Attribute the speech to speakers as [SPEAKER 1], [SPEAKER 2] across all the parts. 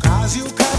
[SPEAKER 1] Caso o caso.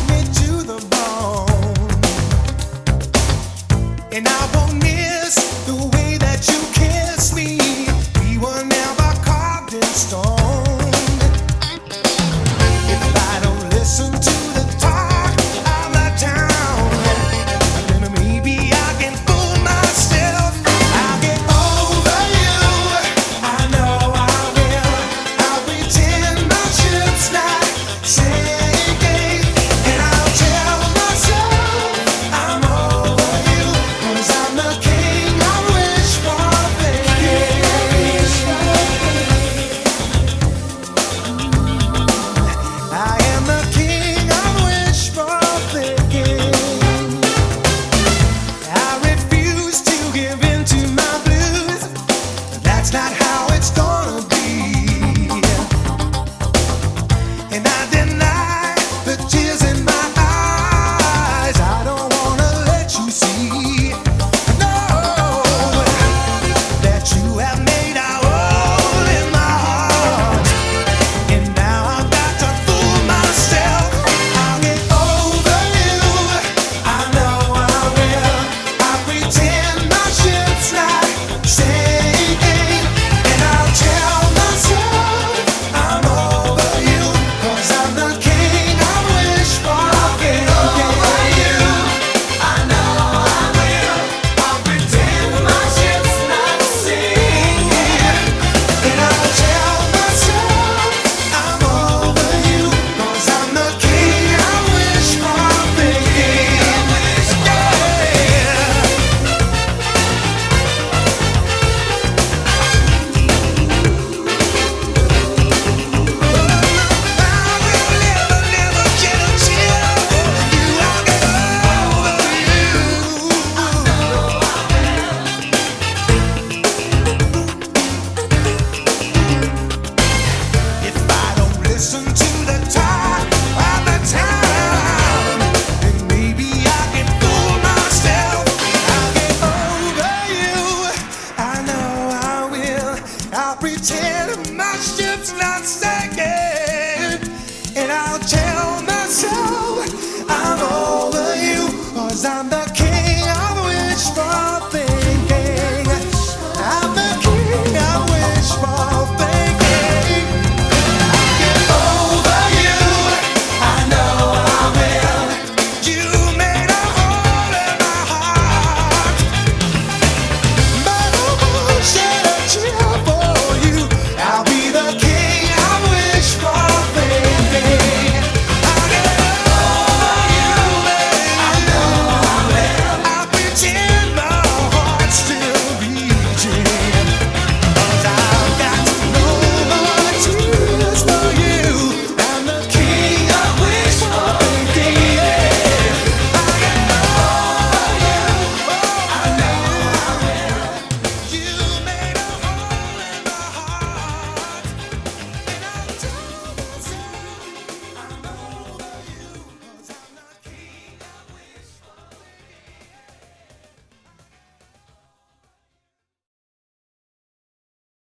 [SPEAKER 1] I'll pretend my ship's not sailing.